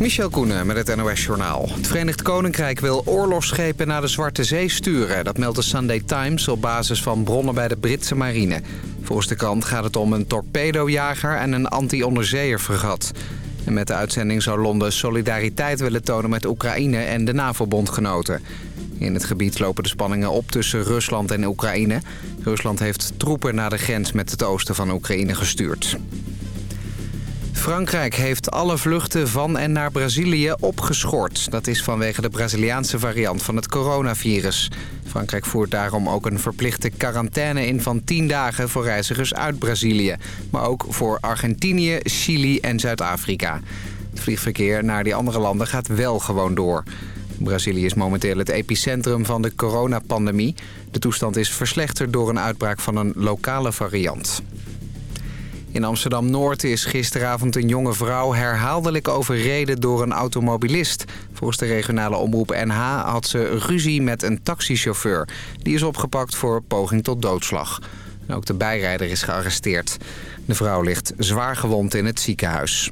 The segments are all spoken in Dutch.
Michel Koenen met het NOS-journaal. Het Verenigd Koninkrijk wil oorlogsschepen naar de Zwarte Zee sturen. Dat meldt de Sunday Times op basis van bronnen bij de Britse marine. Volgens de krant gaat het om een torpedojager en een anti-onderzeeërfregat. En met de uitzending zou Londen solidariteit willen tonen met Oekraïne en de NAVO-bondgenoten. In het gebied lopen de spanningen op tussen Rusland en Oekraïne. Rusland heeft troepen naar de grens met het oosten van Oekraïne gestuurd. Frankrijk heeft alle vluchten van en naar Brazilië opgeschort. Dat is vanwege de Braziliaanse variant van het coronavirus. Frankrijk voert daarom ook een verplichte quarantaine in van 10 dagen voor reizigers uit Brazilië. Maar ook voor Argentinië, Chili en Zuid-Afrika. Het vliegverkeer naar die andere landen gaat wel gewoon door. Brazilië is momenteel het epicentrum van de coronapandemie. De toestand is verslechterd door een uitbraak van een lokale variant. In Amsterdam-Noord is gisteravond een jonge vrouw herhaaldelijk overreden door een automobilist. Volgens de regionale omroep NH had ze ruzie met een taxichauffeur. Die is opgepakt voor poging tot doodslag. ook de bijrijder is gearresteerd. De vrouw ligt zwaar gewond in het ziekenhuis.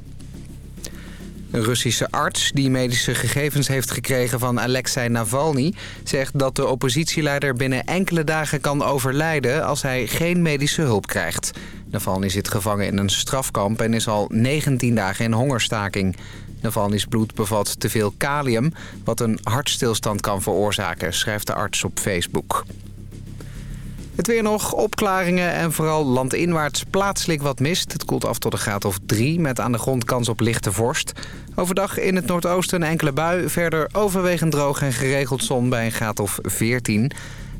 Een Russische arts die medische gegevens heeft gekregen van Alexei Navalny... zegt dat de oppositieleider binnen enkele dagen kan overlijden... als hij geen medische hulp krijgt. Navalny zit gevangen in een strafkamp en is al 19 dagen in hongerstaking. Navalny's bloed bevat te veel kalium, wat een hartstilstand kan veroorzaken, schrijft de arts op Facebook. Het weer nog, opklaringen en vooral landinwaarts plaatselijk wat mist. Het koelt af tot een graad of 3 met aan de grond kans op lichte vorst. Overdag in het noordoosten een enkele bui. Verder overwegend droog en geregeld zon bij een graad of 14.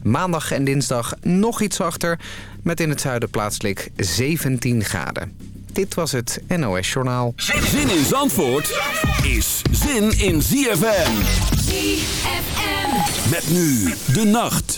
Maandag en dinsdag nog iets zachter met in het zuiden plaatselijk 17 graden. Dit was het NOS Journaal. Zin in Zandvoort is zin in ZFM. ZFM. Met nu de nacht.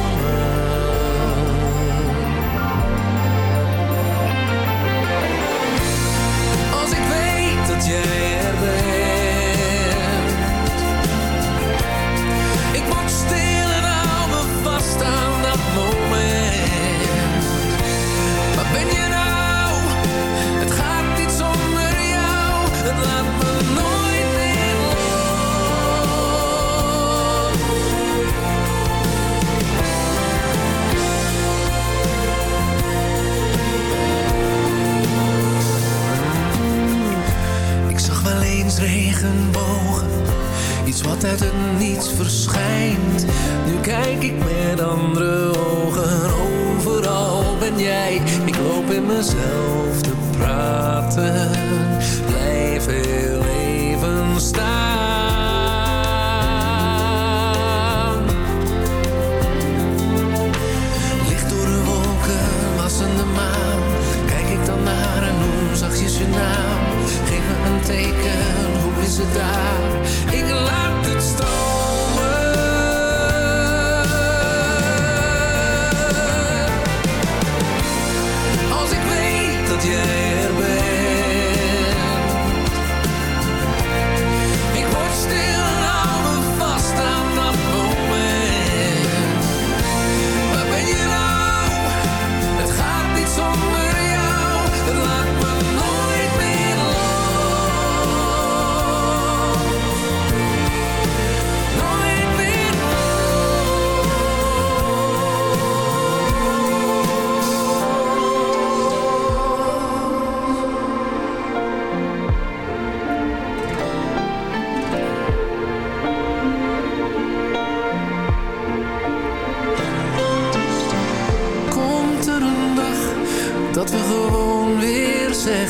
Ik word stil en hou me vast aan dat moment Waar ben je nou? Het gaat niet zonder jou. Het laat me nooit regenbogen. Iets wat uit het niets verschijnt. Nu kijk ik met andere ogen. Overal ben jij. Ik loop in mezelf te praten. Teken,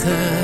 terra.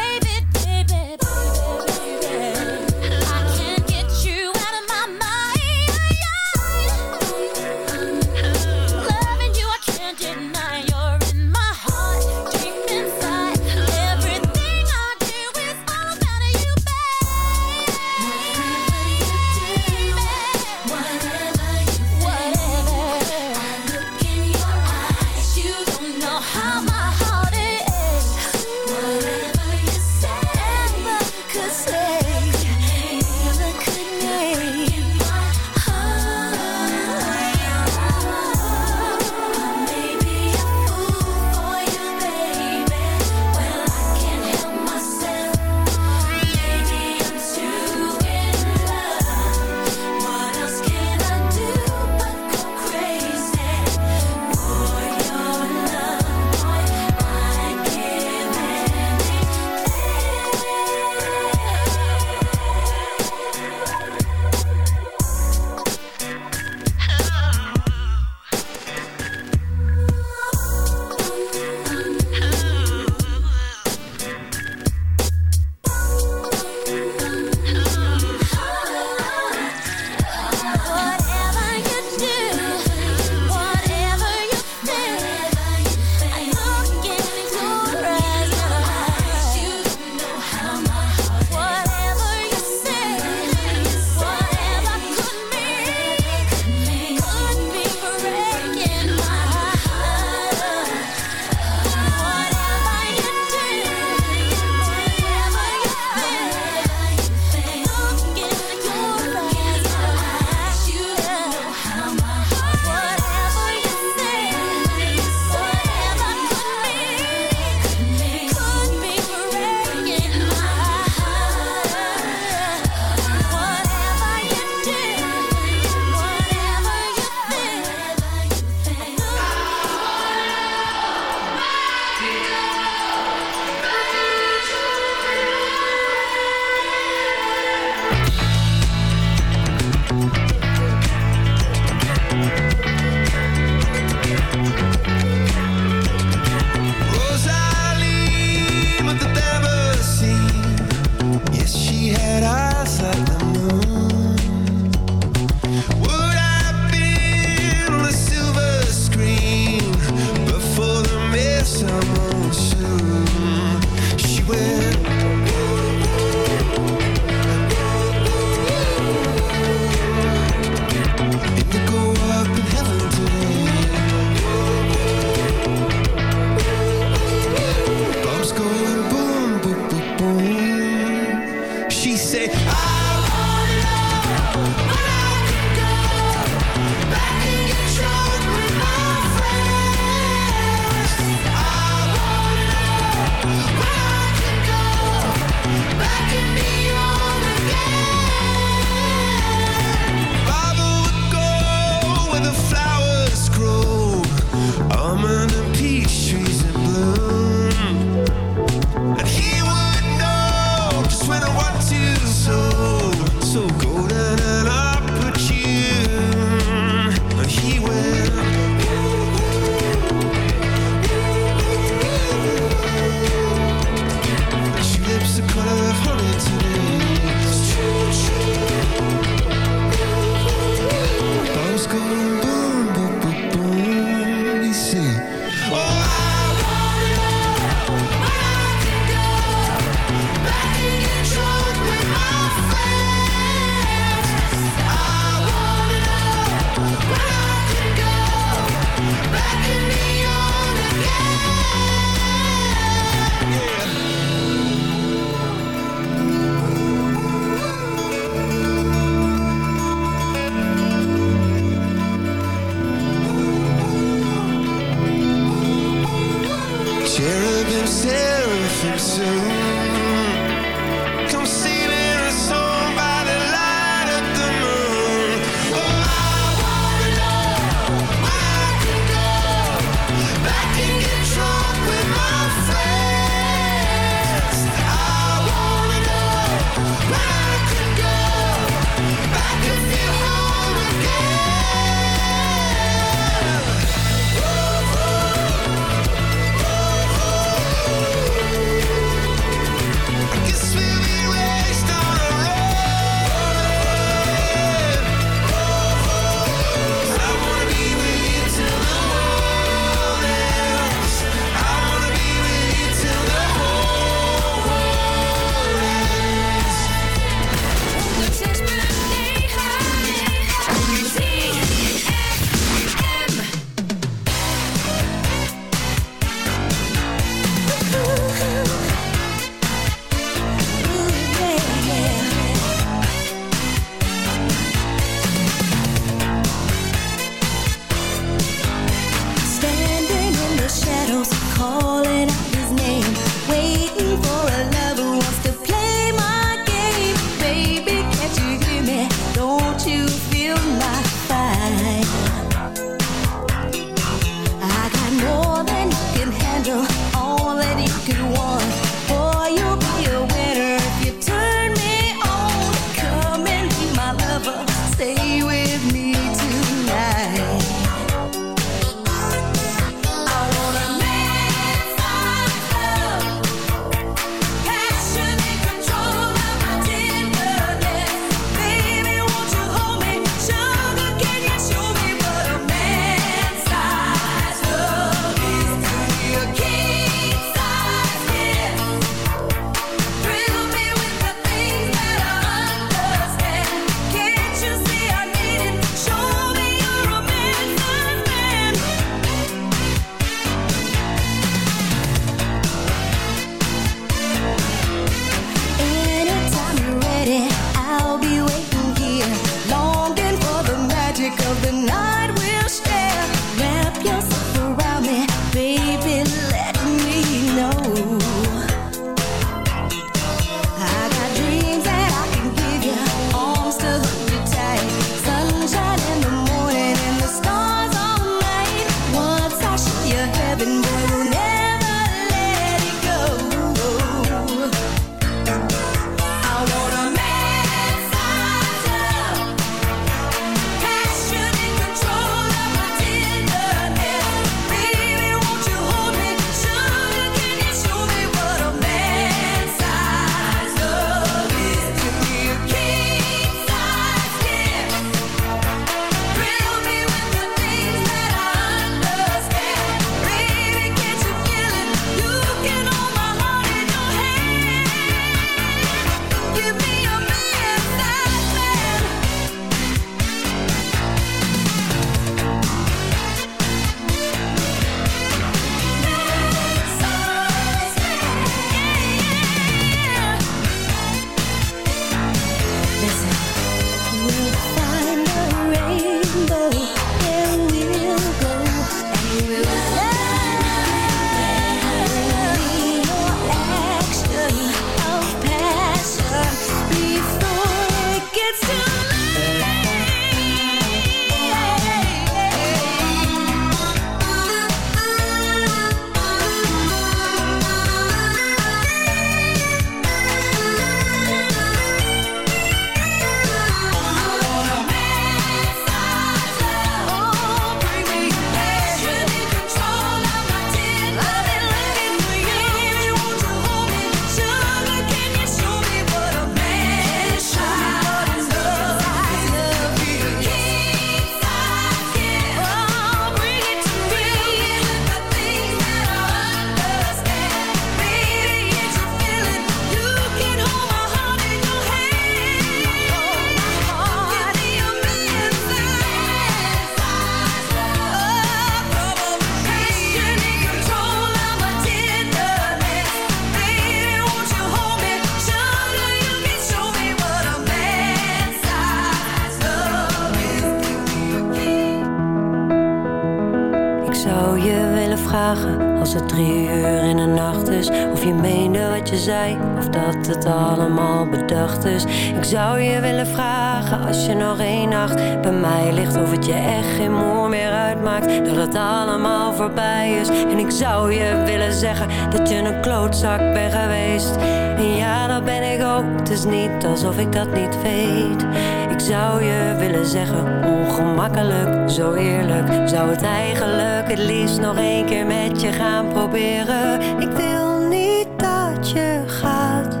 zou het eigenlijk het liefst nog een keer met je gaan proberen. Ik wil niet dat je gaat.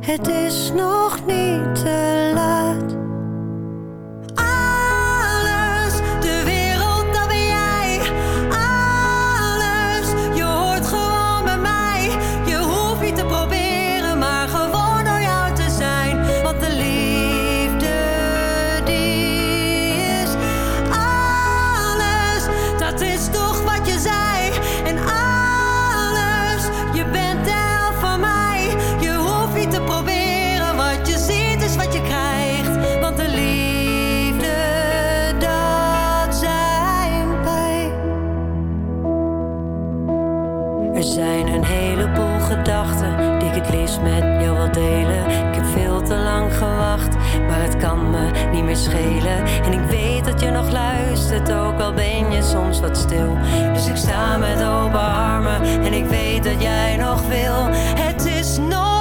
Het is nog niet. schelen. En ik weet dat je nog luistert, ook al ben je soms wat stil. Dus ik sta met open armen en ik weet dat jij nog wil. Het is nog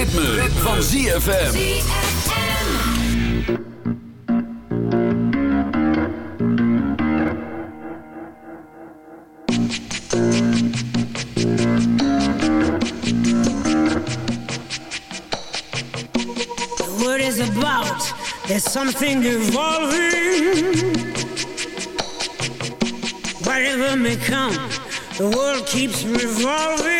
ritme, ritme. van ZFM. The world is about, there's something evolving. Whatever may come, the world keeps revolving.